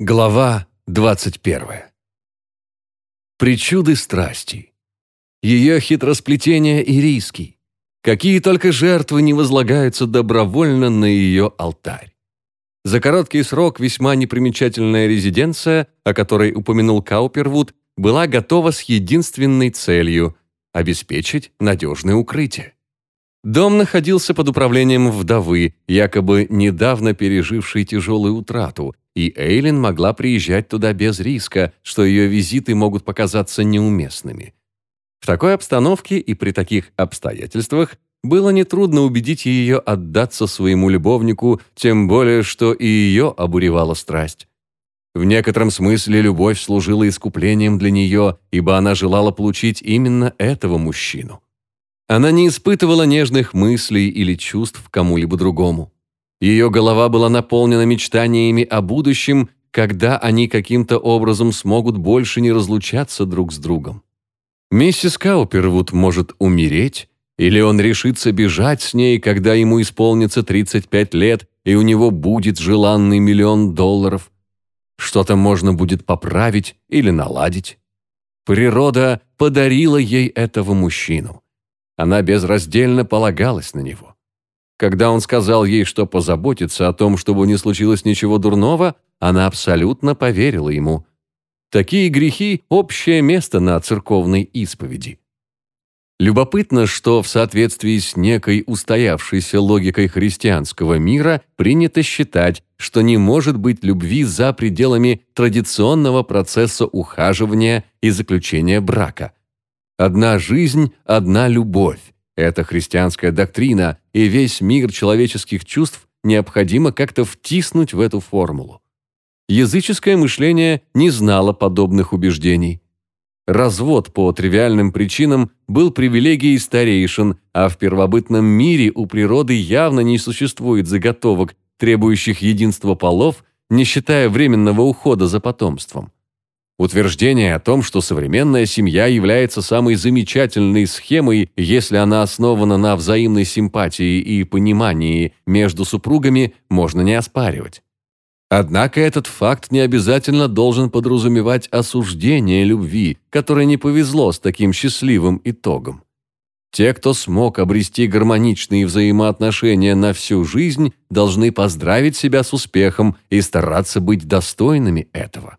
Глава 21. Причуды страсти. Ее хитросплетения и риски. Какие только жертвы не возлагаются добровольно на ее алтарь. За короткий срок весьма непримечательная резиденция, о которой упомянул Каупервуд, была готова с единственной целью – обеспечить надежное укрытие. Дом находился под управлением вдовы, якобы недавно пережившей тяжелую утрату, и Эйлин могла приезжать туда без риска, что ее визиты могут показаться неуместными. В такой обстановке и при таких обстоятельствах было нетрудно убедить ее отдаться своему любовнику, тем более, что и ее обуревала страсть. В некотором смысле любовь служила искуплением для нее, ибо она желала получить именно этого мужчину. Она не испытывала нежных мыслей или чувств кому-либо другому. Ее голова была наполнена мечтаниями о будущем, когда они каким-то образом смогут больше не разлучаться друг с другом. Миссис Каупервуд может умереть, или он решится бежать с ней, когда ему исполнится 35 лет, и у него будет желанный миллион долларов. Что-то можно будет поправить или наладить. Природа подарила ей этого мужчину. Она безраздельно полагалась на него. Когда он сказал ей, что позаботится о том, чтобы не случилось ничего дурного, она абсолютно поверила ему. Такие грехи – общее место на церковной исповеди. Любопытно, что в соответствии с некой устоявшейся логикой христианского мира принято считать, что не может быть любви за пределами традиционного процесса ухаживания и заключения брака. Одна жизнь – одна любовь, это христианская доктрина, и весь мир человеческих чувств необходимо как-то втиснуть в эту формулу. Языческое мышление не знало подобных убеждений. Развод по тривиальным причинам был привилегией старейшин, а в первобытном мире у природы явно не существует заготовок, требующих единства полов, не считая временного ухода за потомством. Утверждение о том, что современная семья является самой замечательной схемой, если она основана на взаимной симпатии и понимании между супругами, можно не оспаривать. Однако этот факт не обязательно должен подразумевать осуждение любви, которой не повезло с таким счастливым итогом. Те, кто смог обрести гармоничные взаимоотношения на всю жизнь, должны поздравить себя с успехом и стараться быть достойными этого.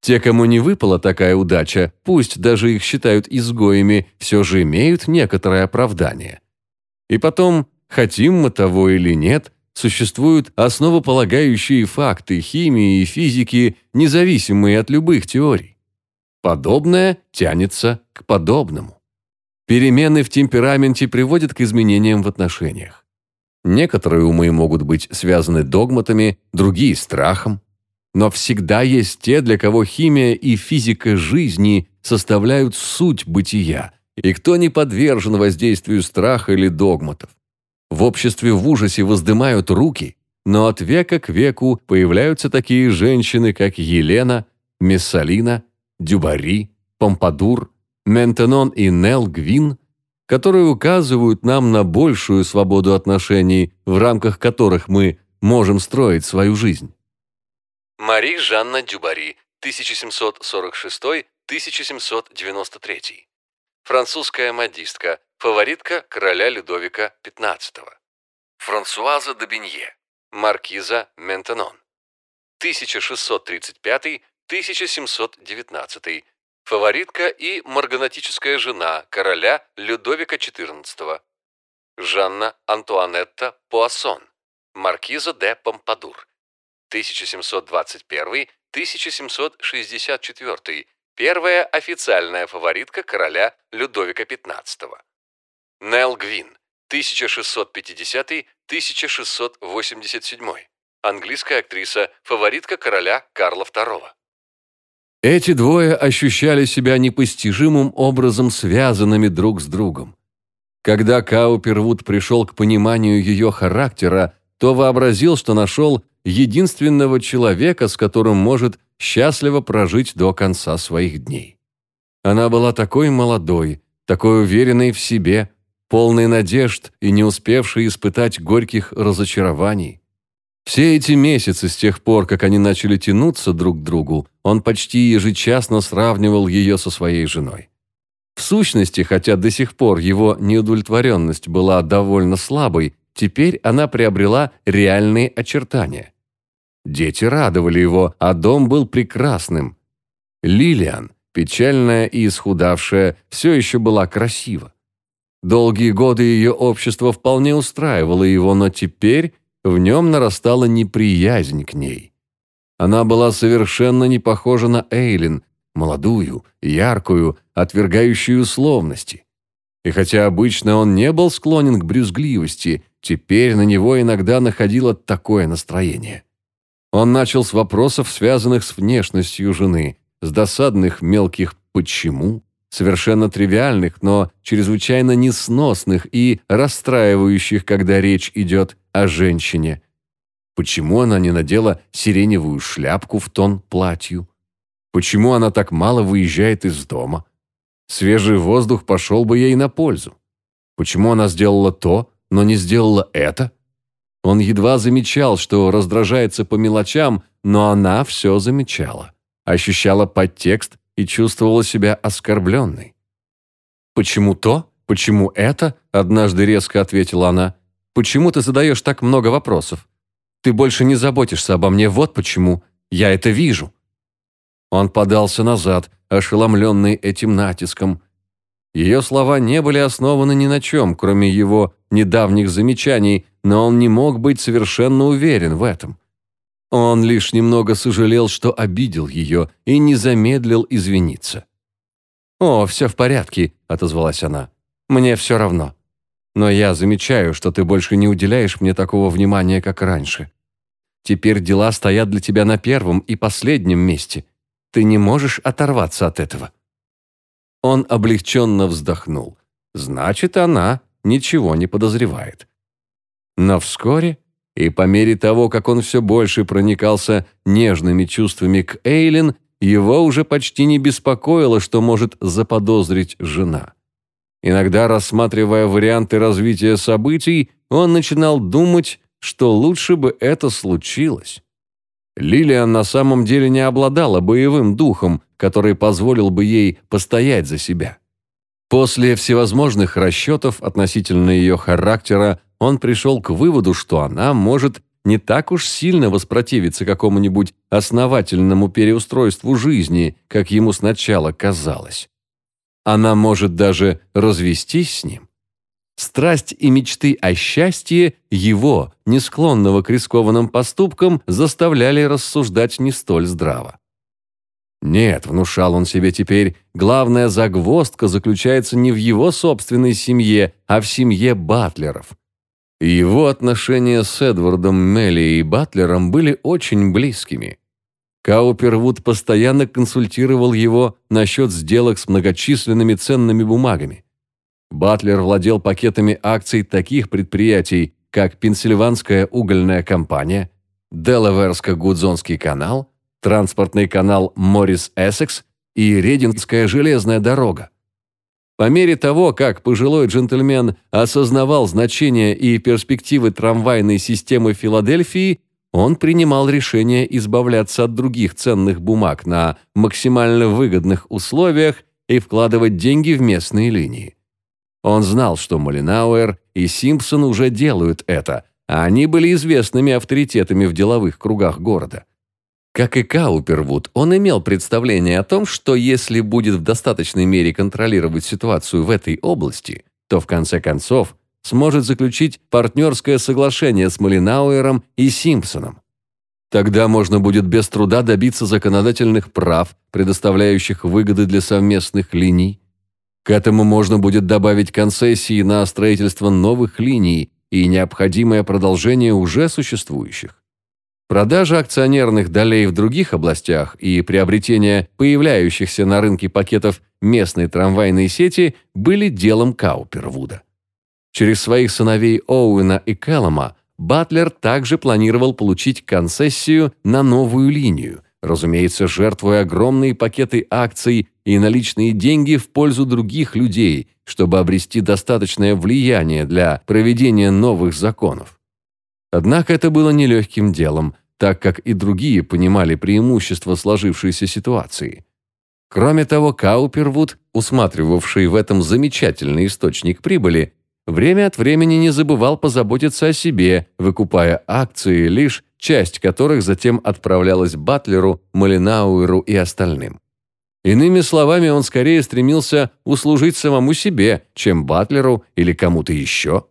Те, кому не выпала такая удача, пусть даже их считают изгоями, все же имеют некоторое оправдание. И потом, хотим мы того или нет, существуют основополагающие факты химии и физики, независимые от любых теорий. Подобное тянется к подобному. Перемены в темпераменте приводят к изменениям в отношениях. Некоторые умы могут быть связаны догматами, другие – страхом. Но всегда есть те, для кого химия и физика жизни составляют суть бытия, и кто не подвержен воздействию страха или догматов. В обществе в ужасе воздымают руки, но от века к веку появляются такие женщины, как Елена, Мессалина, Дюбари, Помпадур, Ментенон и Нел Гвин, которые указывают нам на большую свободу отношений, в рамках которых мы можем строить свою жизнь. Мари Жанна Дюбари, 1746-1793. Французская модистка, фаворитка короля Людовика XV. Франсуаза де Бенье, маркиза Ментенон. 1635-1719. Фаворитка и марганатическая жена короля Людовика XIV. Жанна Антуанетта Пуассон, маркиза де Помпадур. 1721-1764, первая официальная фаворитка короля Людовика XV. Нел Гвин, 1650-1687, английская актриса, фаворитка короля Карла II. Эти двое ощущали себя непостижимым образом связанными друг с другом. Когда Каупервуд пришел к пониманию ее характера, то вообразил, что нашел единственного человека, с которым может счастливо прожить до конца своих дней. Она была такой молодой, такой уверенной в себе, полной надежд и не успевшей испытать горьких разочарований. Все эти месяцы с тех пор, как они начали тянуться друг к другу, он почти ежечасно сравнивал ее со своей женой. В сущности, хотя до сих пор его неудовлетворенность была довольно слабой, теперь она приобрела реальные очертания. Дети радовали его, а дом был прекрасным. Лилиан, печальная и исхудавшая, все еще была красива. Долгие годы ее общество вполне устраивало его, но теперь в нем нарастала неприязнь к ней. Она была совершенно не похожа на Эйлин, молодую, яркую, отвергающую условности. И хотя обычно он не был склонен к брюзгливости, теперь на него иногда находило такое настроение. Он начал с вопросов, связанных с внешностью жены, с досадных мелких «почему», совершенно тривиальных, но чрезвычайно несносных и расстраивающих, когда речь идет о женщине. Почему она не надела сиреневую шляпку в тон платью? Почему она так мало выезжает из дома? Свежий воздух пошел бы ей на пользу. Почему она сделала то, но не сделала это? Он едва замечал, что раздражается по мелочам, но она все замечала. Ощущала подтекст и чувствовала себя оскорбленной. «Почему то? Почему это?» – однажды резко ответила она. «Почему ты задаешь так много вопросов? Ты больше не заботишься обо мне, вот почему. Я это вижу». Он подался назад, ошеломленный этим натиском. Ее слова не были основаны ни на чем, кроме его недавних замечаний, но он не мог быть совершенно уверен в этом. Он лишь немного сожалел, что обидел ее, и не замедлил извиниться. «О, все в порядке», — отозвалась она. «Мне все равно. Но я замечаю, что ты больше не уделяешь мне такого внимания, как раньше. Теперь дела стоят для тебя на первом и последнем месте. Ты не можешь оторваться от этого». Он облегченно вздохнул. «Значит, она ничего не подозревает». Но вскоре и по мере того, как он все больше проникался нежными чувствами к Эйлин, его уже почти не беспокоило, что может заподозрить жена. Иногда, рассматривая варианты развития событий, он начинал думать, что лучше бы это случилось. Лилиан на самом деле не обладала боевым духом, который позволил бы ей постоять за себя. После всевозможных расчетов относительно ее характера он пришел к выводу, что она может не так уж сильно воспротивиться какому-нибудь основательному переустройству жизни, как ему сначала казалось. Она может даже развестись с ним. Страсть и мечты о счастье его, не склонного к рискованным поступкам, заставляли рассуждать не столь здраво. Нет, внушал он себе теперь, главная загвоздка заключается не в его собственной семье, а в семье Батлеров. Его отношения с Эдвардом Мелли и Батлером были очень близкими. Каупервуд постоянно консультировал его насчет сделок с многочисленными ценными бумагами. Батлер владел пакетами акций таких предприятий, как Пенсильванская угольная компания, Делаверско-Гудзонский канал, транспортный канал Моррис-Эссекс и Редингская железная дорога. По мере того, как пожилой джентльмен осознавал значение и перспективы трамвайной системы Филадельфии, он принимал решение избавляться от других ценных бумаг на максимально выгодных условиях и вкладывать деньги в местные линии. Он знал, что Молинауэр и Симпсон уже делают это, а они были известными авторитетами в деловых кругах города. Как и Каупервуд, он имел представление о том, что если будет в достаточной мере контролировать ситуацию в этой области, то в конце концов сможет заключить партнерское соглашение с Малинауэром и Симпсоном. Тогда можно будет без труда добиться законодательных прав, предоставляющих выгоды для совместных линий. К этому можно будет добавить концессии на строительство новых линий и необходимое продолжение уже существующих. Продажа акционерных долей в других областях и приобретение появляющихся на рынке пакетов местной трамвайной сети были делом Каупервуда. Через своих сыновей Оуэна и Кэллома Батлер также планировал получить концессию на новую линию, разумеется, жертвуя огромные пакеты акций и наличные деньги в пользу других людей, чтобы обрести достаточное влияние для проведения новых законов. Однако это было нелегким делом, так как и другие понимали преимущество сложившейся ситуации. Кроме того, Каупервуд, усматривавший в этом замечательный источник прибыли, время от времени не забывал позаботиться о себе, выкупая акции, лишь часть которых затем отправлялась Батлеру, Малинауэру и остальным. Иными словами, он скорее стремился услужить самому себе, чем Батлеру или кому-то еще.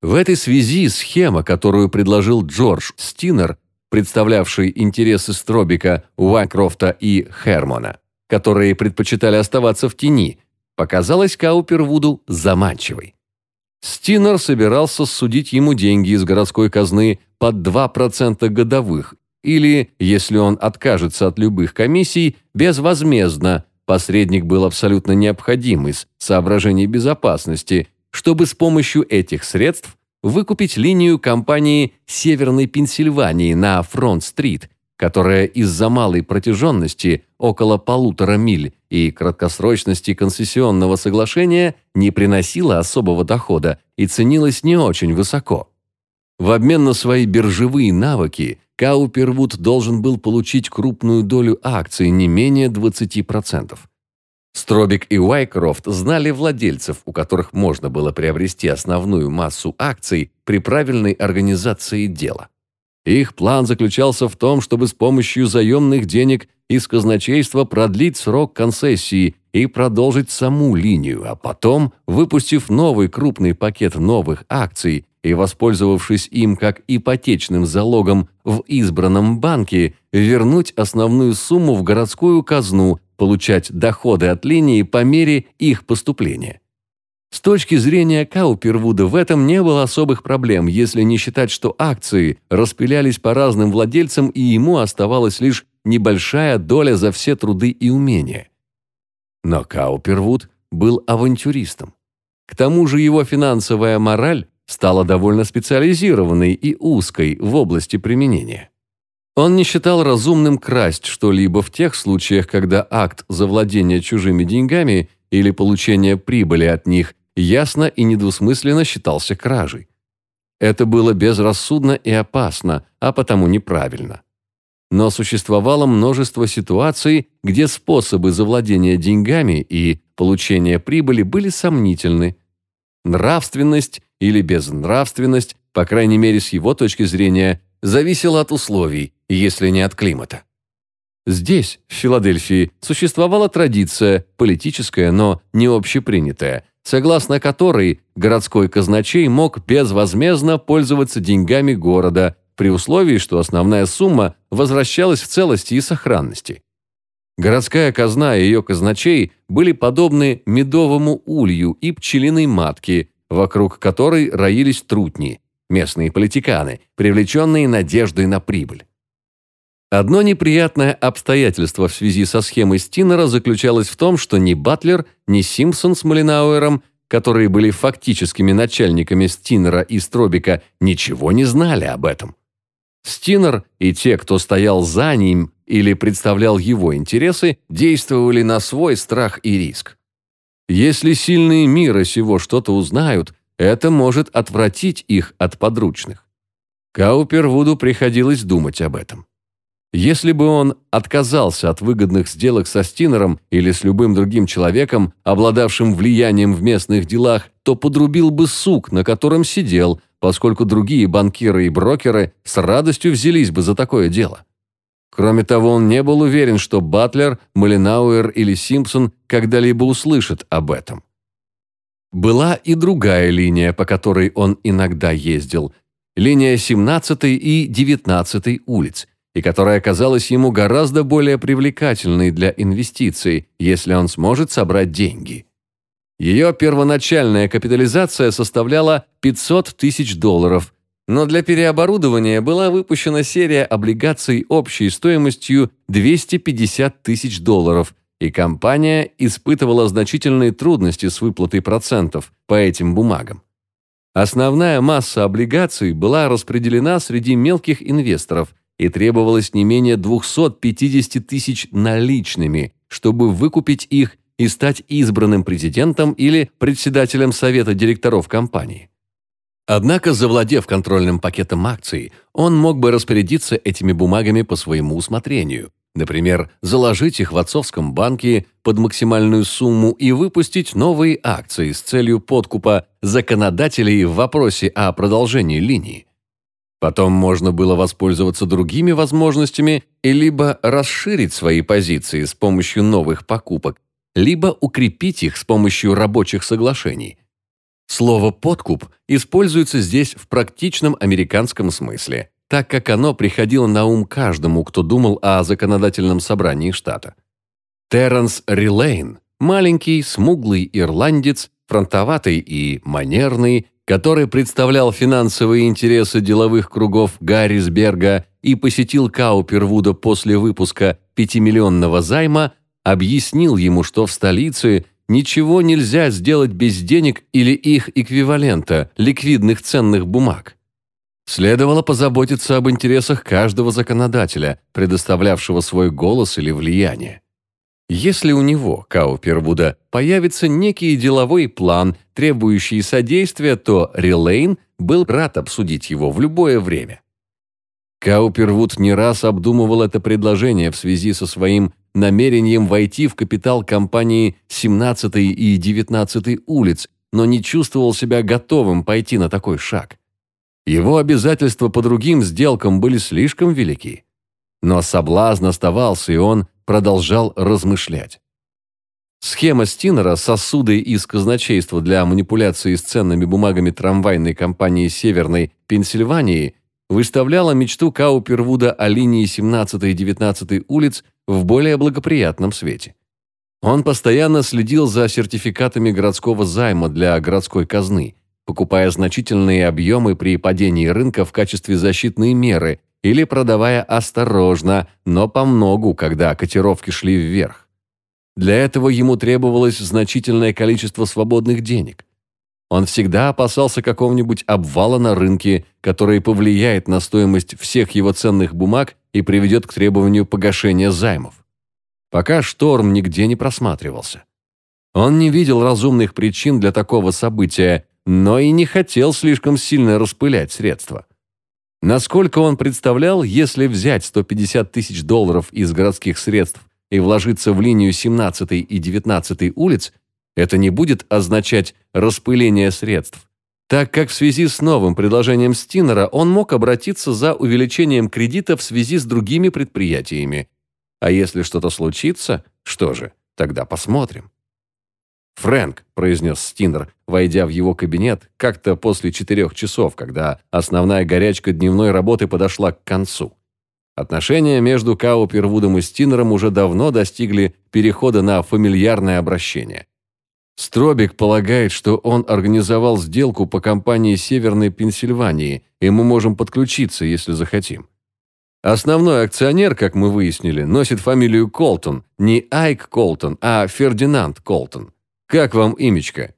В этой связи схема, которую предложил Джордж Стинер, представлявший интересы Стробика, Уайкрофта и Хермона, которые предпочитали оставаться в тени, показалась Каупервуду заманчивой. Стинер собирался судить ему деньги из городской казны под 2% годовых или, если он откажется от любых комиссий, безвозмездно, посредник был абсолютно необходим из соображений безопасности, чтобы с помощью этих средств выкупить линию компании Северной Пенсильвании на Фронт-стрит, которая из-за малой протяженности около полутора миль и краткосрочности концессионного соглашения не приносила особого дохода и ценилась не очень высоко. В обмен на свои биржевые навыки Каупервуд должен был получить крупную долю акций не менее 20%. Стробик и Уайкрофт знали владельцев, у которых можно было приобрести основную массу акций при правильной организации дела. Их план заключался в том, чтобы с помощью заемных денег из казначейства продлить срок концессии и продолжить саму линию, а потом, выпустив новый крупный пакет новых акций и воспользовавшись им как ипотечным залогом в избранном банке, вернуть основную сумму в городскую казну, получать доходы от линии по мере их поступления. С точки зрения Каупервуда в этом не было особых проблем, если не считать, что акции распылялись по разным владельцам и ему оставалась лишь небольшая доля за все труды и умения. Но Каупервуд был авантюристом. К тому же его финансовая мораль стала довольно специализированной и узкой в области применения. Он не считал разумным красть что-либо в тех случаях, когда акт завладения чужими деньгами или получения прибыли от них ясно и недвусмысленно считался кражей. Это было безрассудно и опасно, а потому неправильно. Но существовало множество ситуаций, где способы завладения деньгами и получения прибыли были сомнительны. Нравственность или безнравственность, по крайней мере с его точки зрения, зависела от условий, если не от климата. Здесь, в Филадельфии, существовала традиция, политическая, но не общепринятая, согласно которой городской казначей мог безвозмездно пользоваться деньгами города, при условии, что основная сумма возвращалась в целости и сохранности. Городская казна и ее казначей были подобны медовому улью и пчелиной матке, вокруг которой роились трутни, местные политиканы, привлеченные надеждой на прибыль. Одно неприятное обстоятельство в связи со схемой Стинера заключалось в том, что ни Батлер, ни Симпсон с Малинауэром, которые были фактическими начальниками Стинера и Стробика, ничего не знали об этом. Стинер и те, кто стоял за ним или представлял его интересы, действовали на свой страх и риск. Если сильные мира сего что-то узнают, это может отвратить их от подручных. Каупервуду приходилось думать об этом. Если бы он отказался от выгодных сделок со Стинером или с любым другим человеком, обладавшим влиянием в местных делах, то подрубил бы сук, на котором сидел, поскольку другие банкиры и брокеры с радостью взялись бы за такое дело. Кроме того, он не был уверен, что Батлер, Малинауэр или Симпсон когда-либо услышат об этом. Была и другая линия, по которой он иногда ездил, линия 17 и 19 улиц – и которая казалась ему гораздо более привлекательной для инвестиций, если он сможет собрать деньги. Ее первоначальная капитализация составляла 500 тысяч долларов, но для переоборудования была выпущена серия облигаций общей стоимостью 250 тысяч долларов, и компания испытывала значительные трудности с выплатой процентов по этим бумагам. Основная масса облигаций была распределена среди мелких инвесторов, и требовалось не менее 250 тысяч наличными, чтобы выкупить их и стать избранным президентом или председателем совета директоров компании. Однако, завладев контрольным пакетом акций, он мог бы распорядиться этими бумагами по своему усмотрению. Например, заложить их в отцовском банке под максимальную сумму и выпустить новые акции с целью подкупа законодателей в вопросе о продолжении линии. Потом можно было воспользоваться другими возможностями и либо расширить свои позиции с помощью новых покупок, либо укрепить их с помощью рабочих соглашений. Слово «подкуп» используется здесь в практичном американском смысле, так как оно приходило на ум каждому, кто думал о законодательном собрании штата. Терренс Рилейн, маленький, смуглый ирландец, фронтоватый и манерный, который представлял финансовые интересы деловых кругов Гаррисберга и посетил Каупервуда после выпуска пятимиллионного займа, объяснил ему, что в столице ничего нельзя сделать без денег или их эквивалента, ликвидных ценных бумаг. Следовало позаботиться об интересах каждого законодателя, предоставлявшего свой голос или влияние. Если у него, Каупервуда, появится некий деловой план, требующий содействия, то Релейн был рад обсудить его в любое время. Каупервуд не раз обдумывал это предложение в связи со своим намерением войти в капитал компании 17 и 19 улиц, но не чувствовал себя готовым пойти на такой шаг. Его обязательства по другим сделкам были слишком велики. Но соблазн оставался, и он продолжал размышлять. Схема Стинера «Сосуды из казначейства для манипуляции с ценными бумагами трамвайной компании Северной Пенсильвании» выставляла мечту Каупервуда о линии 17 и 19 улиц в более благоприятном свете. Он постоянно следил за сертификатами городского займа для городской казны, покупая значительные объемы при падении рынка в качестве защитной меры или продавая осторожно, но по многу, когда котировки шли вверх. Для этого ему требовалось значительное количество свободных денег. Он всегда опасался какого-нибудь обвала на рынке, который повлияет на стоимость всех его ценных бумаг и приведет к требованию погашения займов. Пока шторм нигде не просматривался. Он не видел разумных причин для такого события, но и не хотел слишком сильно распылять средства. Насколько он представлял, если взять 150 тысяч долларов из городских средств и вложиться в линию 17 и 19 улиц, это не будет означать распыление средств, так как в связи с новым предложением Стинера он мог обратиться за увеличением кредита в связи с другими предприятиями. А если что-то случится, что же, тогда посмотрим. «Фрэнк», – произнес Стинер, войдя в его кабинет как-то после четырех часов, когда основная горячка дневной работы подошла к концу. Отношения между Каупервудом и Стинером уже давно достигли перехода на фамильярное обращение. Стробик полагает, что он организовал сделку по компании Северной Пенсильвании, и мы можем подключиться, если захотим. Основной акционер, как мы выяснили, носит фамилию Колтон, не Айк Колтон, а Фердинанд Колтон. Как вам имечко?»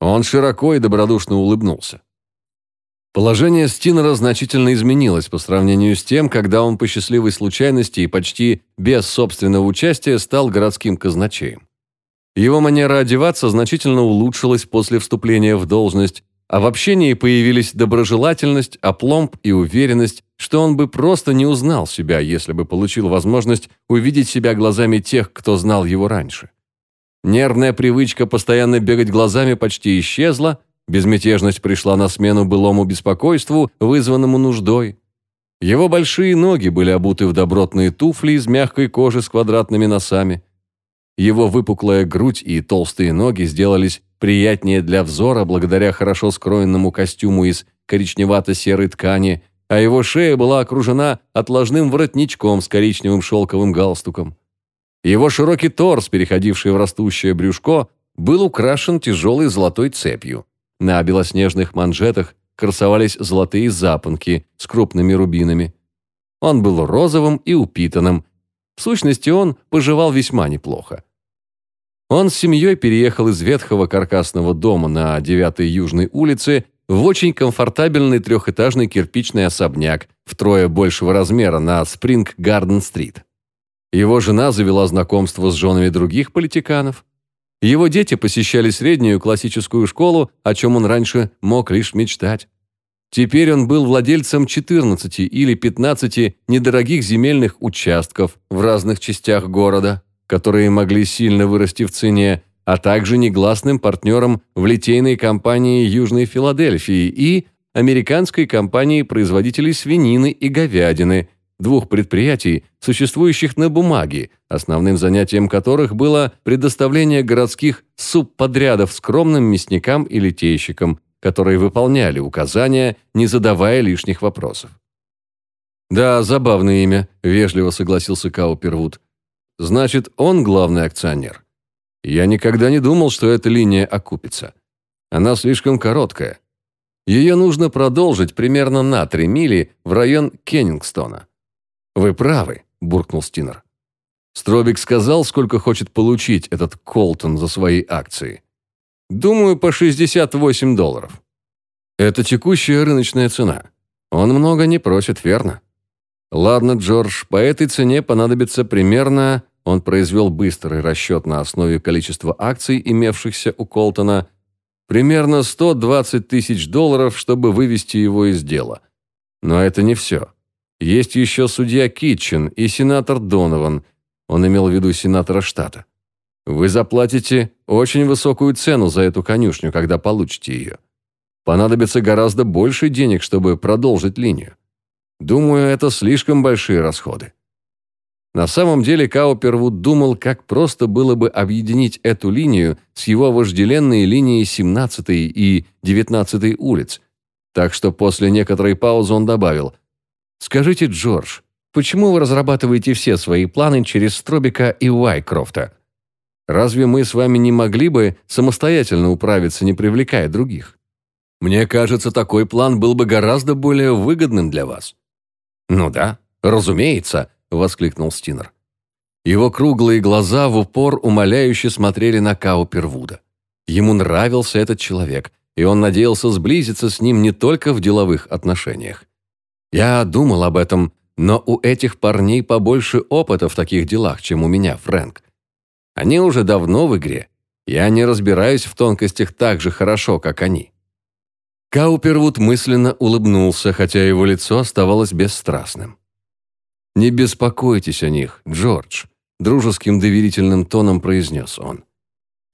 Он широко и добродушно улыбнулся. Положение Стинера значительно изменилось по сравнению с тем, когда он по счастливой случайности и почти без собственного участия стал городским казначеем. Его манера одеваться значительно улучшилась после вступления в должность, а в общении появились доброжелательность, опломб и уверенность, что он бы просто не узнал себя, если бы получил возможность увидеть себя глазами тех, кто знал его раньше. Нервная привычка постоянно бегать глазами почти исчезла, безмятежность пришла на смену былому беспокойству, вызванному нуждой. Его большие ноги были обуты в добротные туфли из мягкой кожи с квадратными носами. Его выпуклая грудь и толстые ноги сделались приятнее для взора благодаря хорошо скроенному костюму из коричневато-серой ткани, а его шея была окружена отложным воротничком с коричневым шелковым галстуком. Его широкий торс, переходивший в растущее брюшко, был украшен тяжелой золотой цепью. На белоснежных манжетах красовались золотые запонки с крупными рубинами. Он был розовым и упитанным. В сущности, он поживал весьма неплохо. Он с семьей переехал из ветхого каркасного дома на 9-й Южной улице в очень комфортабельный трехэтажный кирпичный особняк втрое большего размера на Спринг-Гарден-стрит. Его жена завела знакомство с женами других политиканов. Его дети посещали среднюю классическую школу, о чем он раньше мог лишь мечтать. Теперь он был владельцем 14 или 15 недорогих земельных участков в разных частях города, которые могли сильно вырасти в цене, а также негласным партнером в литейной компании Южной Филадельфии и американской компании производителей свинины и говядины, двух предприятий, существующих на бумаге, основным занятием которых было предоставление городских субподрядов скромным мясникам и литейщикам, которые выполняли указания, не задавая лишних вопросов. «Да, забавное имя», – вежливо согласился Каупервуд. «Значит, он главный акционер. Я никогда не думал, что эта линия окупится. Она слишком короткая. Ее нужно продолжить примерно на три мили в район Кеннингстона». «Вы правы», – буркнул Стинер. Стробик сказал, сколько хочет получить этот Колтон за свои акции. Думаю, по 68 долларов. Это текущая рыночная цена. Он много не просит, верно? Ладно, Джордж, по этой цене понадобится примерно... Он произвел быстрый расчет на основе количества акций, имевшихся у Колтона, примерно 120 тысяч долларов, чтобы вывести его из дела. Но это не все. Есть еще судья Китчен и сенатор Донован. Он имел в виду сенатора штата. Вы заплатите очень высокую цену за эту конюшню, когда получите ее. Понадобится гораздо больше денег, чтобы продолжить линию. Думаю, это слишком большие расходы. На самом деле Каупервуд думал, как просто было бы объединить эту линию с его вожделенной линией 17 и 19 улиц. Так что после некоторой паузы он добавил, «Скажите, Джордж, почему вы разрабатываете все свои планы через Стробика и Уайкрофта?» Разве мы с вами не могли бы самостоятельно управиться, не привлекая других? Мне кажется, такой план был бы гораздо более выгодным для вас». «Ну да, разумеется», — воскликнул Стинер. Его круглые глаза в упор умоляюще смотрели на Каупервуда. Ему нравился этот человек, и он надеялся сблизиться с ним не только в деловых отношениях. «Я думал об этом, но у этих парней побольше опыта в таких делах, чем у меня, Фрэнк. Они уже давно в игре. Я не разбираюсь в тонкостях так же хорошо, как они». Каупервуд мысленно улыбнулся, хотя его лицо оставалось бесстрастным. «Не беспокойтесь о них, Джордж», – дружеским доверительным тоном произнес он.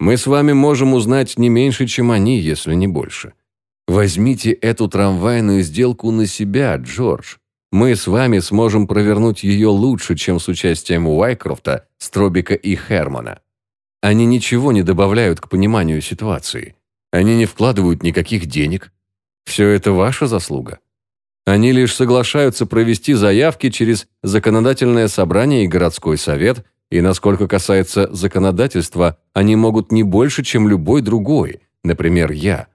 «Мы с вами можем узнать не меньше, чем они, если не больше. Возьмите эту трамвайную сделку на себя, Джордж. Мы с вами сможем провернуть ее лучше, чем с участием Уайкрофта, Стробика и Хермана. Они ничего не добавляют к пониманию ситуации. Они не вкладывают никаких денег. Все это ваша заслуга. Они лишь соглашаются провести заявки через законодательное собрание и городской совет, и насколько касается законодательства, они могут не больше, чем любой другой, например, я.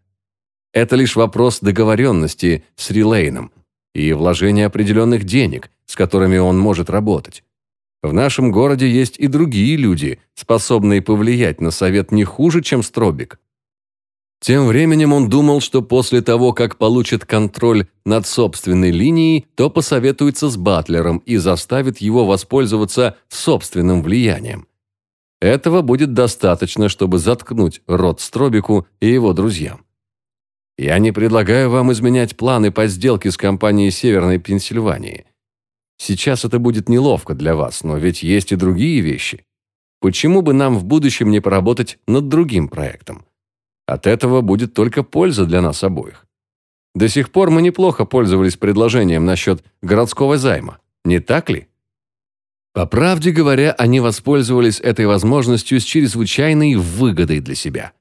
Это лишь вопрос договоренности с Рилейном, и вложение определенных денег, с которыми он может работать. В нашем городе есть и другие люди, способные повлиять на совет не хуже, чем Стробик. Тем временем он думал, что после того, как получит контроль над собственной линией, то посоветуется с Батлером и заставит его воспользоваться собственным влиянием. Этого будет достаточно, чтобы заткнуть рот Стробику и его друзьям. Я не предлагаю вам изменять планы по сделке с компанией Северной Пенсильвании. Сейчас это будет неловко для вас, но ведь есть и другие вещи. Почему бы нам в будущем не поработать над другим проектом? От этого будет только польза для нас обоих. До сих пор мы неплохо пользовались предложением насчет городского займа, не так ли? По правде говоря, они воспользовались этой возможностью с чрезвычайной выгодой для себя –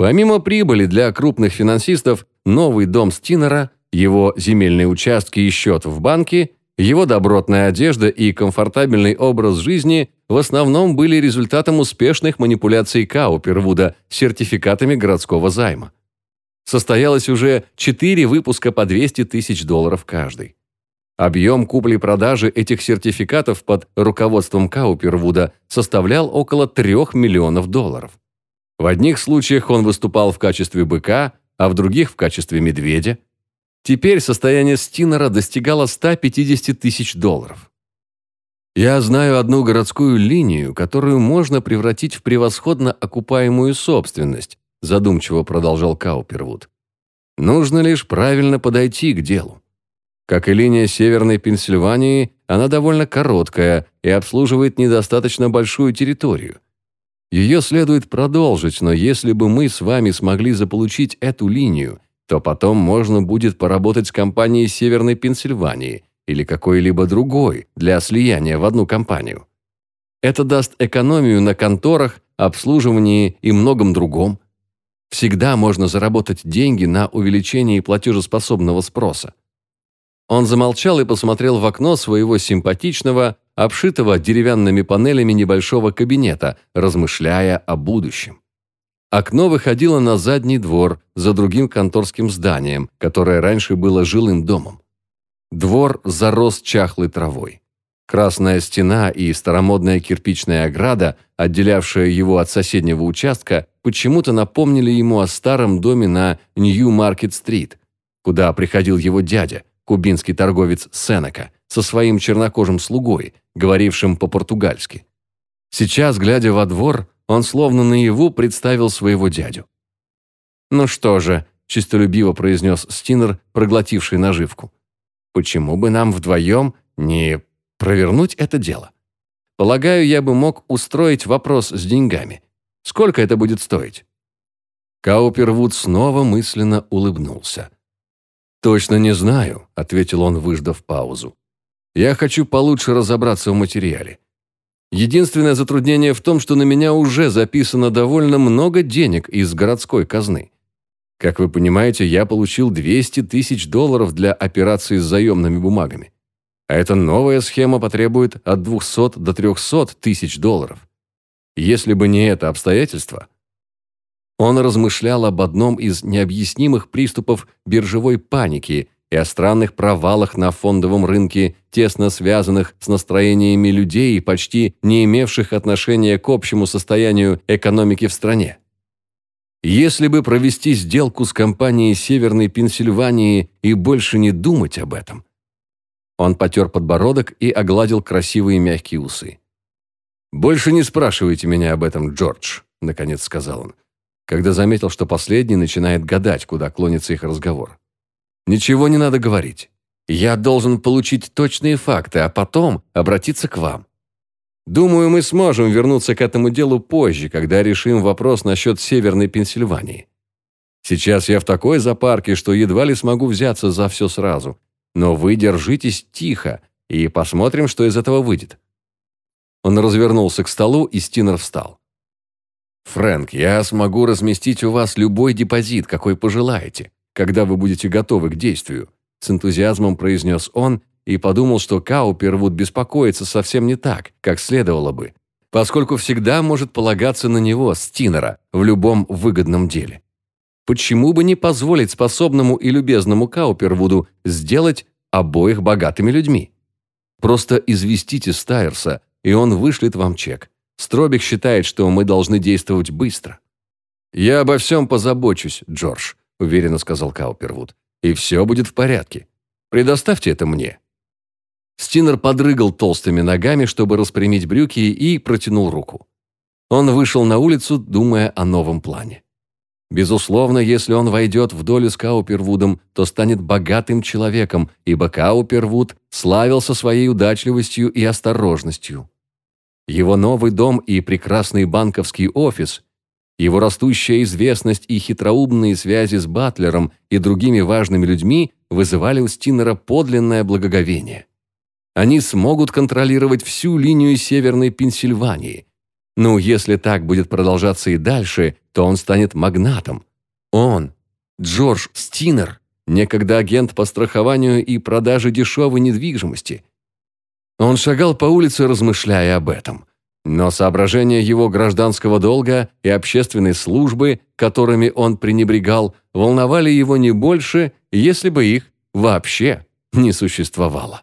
Помимо прибыли для крупных финансистов, новый дом Стинера, его земельные участки и счет в банке, его добротная одежда и комфортабельный образ жизни в основном были результатом успешных манипуляций Каупервуда сертификатами городского займа. Состоялось уже четыре выпуска по 200 тысяч долларов каждый. Объем купли-продажи этих сертификатов под руководством Каупервуда составлял около 3 миллионов долларов. В одних случаях он выступал в качестве быка, а в других в качестве медведя. Теперь состояние Стинера достигало 150 тысяч долларов. Я знаю одну городскую линию, которую можно превратить в превосходно окупаемую собственность, задумчиво продолжал Каупервуд. Нужно лишь правильно подойти к делу. Как и линия Северной Пенсильвании, она довольно короткая и обслуживает недостаточно большую территорию. Ее следует продолжить, но если бы мы с вами смогли заполучить эту линию, то потом можно будет поработать с компанией Северной Пенсильвании или какой-либо другой для слияния в одну компанию. Это даст экономию на конторах, обслуживании и многом другом. Всегда можно заработать деньги на увеличении платежеспособного спроса. Он замолчал и посмотрел в окно своего симпатичного, обшитого деревянными панелями небольшого кабинета, размышляя о будущем. Окно выходило на задний двор за другим конторским зданием, которое раньше было жилым домом. Двор зарос чахлой травой. Красная стена и старомодная кирпичная ограда, отделявшая его от соседнего участка, почему-то напомнили ему о старом доме на Нью-Маркет-стрит, куда приходил его дядя, кубинский торговец Сенека, со своим чернокожим слугой, говорившим по-португальски. Сейчас, глядя во двор, он словно наяву представил своего дядю. «Ну что же», – чистолюбиво произнес Стинер, проглотивший наживку, «почему бы нам вдвоем не провернуть это дело? Полагаю, я бы мог устроить вопрос с деньгами. Сколько это будет стоить?» Каупервуд снова мысленно улыбнулся. «Точно не знаю», – ответил он, выждав паузу. «Я хочу получше разобраться в материале. Единственное затруднение в том, что на меня уже записано довольно много денег из городской казны. Как вы понимаете, я получил 200 тысяч долларов для операции с заемными бумагами. А эта новая схема потребует от 200 до 300 тысяч долларов. Если бы не это обстоятельство, он размышлял об одном из необъяснимых приступов биржевой паники и о странных провалах на фондовом рынке, тесно связанных с настроениями людей, почти не имевших отношения к общему состоянию экономики в стране. Если бы провести сделку с компанией Северной Пенсильвании и больше не думать об этом. Он потер подбородок и огладил красивые мягкие усы. «Больше не спрашивайте меня об этом, Джордж», — наконец сказал он, когда заметил, что последний начинает гадать, куда клонится их разговор. Ничего не надо говорить. Я должен получить точные факты, а потом обратиться к вам. Думаю, мы сможем вернуться к этому делу позже, когда решим вопрос насчет Северной Пенсильвании. Сейчас я в такой запарке, что едва ли смогу взяться за все сразу. Но вы держитесь тихо и посмотрим, что из этого выйдет». Он развернулся к столу, и Стинер встал. «Фрэнк, я смогу разместить у вас любой депозит, какой пожелаете когда вы будете готовы к действию», с энтузиазмом произнес он и подумал, что Каупервуд беспокоится совсем не так, как следовало бы, поскольку всегда может полагаться на него, Стинера, в любом выгодном деле. Почему бы не позволить способному и любезному Каупервуду сделать обоих богатыми людьми? Просто известите Стайерса, и он вышлет вам чек. Стробик считает, что мы должны действовать быстро. «Я обо всем позабочусь, Джордж», уверенно сказал Каупервуд. «И все будет в порядке. Предоставьте это мне». Стинер подрыгал толстыми ногами, чтобы распрямить брюки, и протянул руку. Он вышел на улицу, думая о новом плане. Безусловно, если он войдет в долю с Каупервудом, то станет богатым человеком, ибо Каупервуд славился своей удачливостью и осторожностью. Его новый дом и прекрасный банковский офис его растущая известность и хитроумные связи с Батлером и другими важными людьми вызывали у Стинера подлинное благоговение. Они смогут контролировать всю линию Северной Пенсильвании. Ну, если так будет продолжаться и дальше, то он станет магнатом. Он, Джордж Стинер, некогда агент по страхованию и продаже дешевой недвижимости. Он шагал по улице, размышляя об этом – но соображения его гражданского долга и общественной службы, которыми он пренебрегал, волновали его не больше, если бы их вообще не существовало.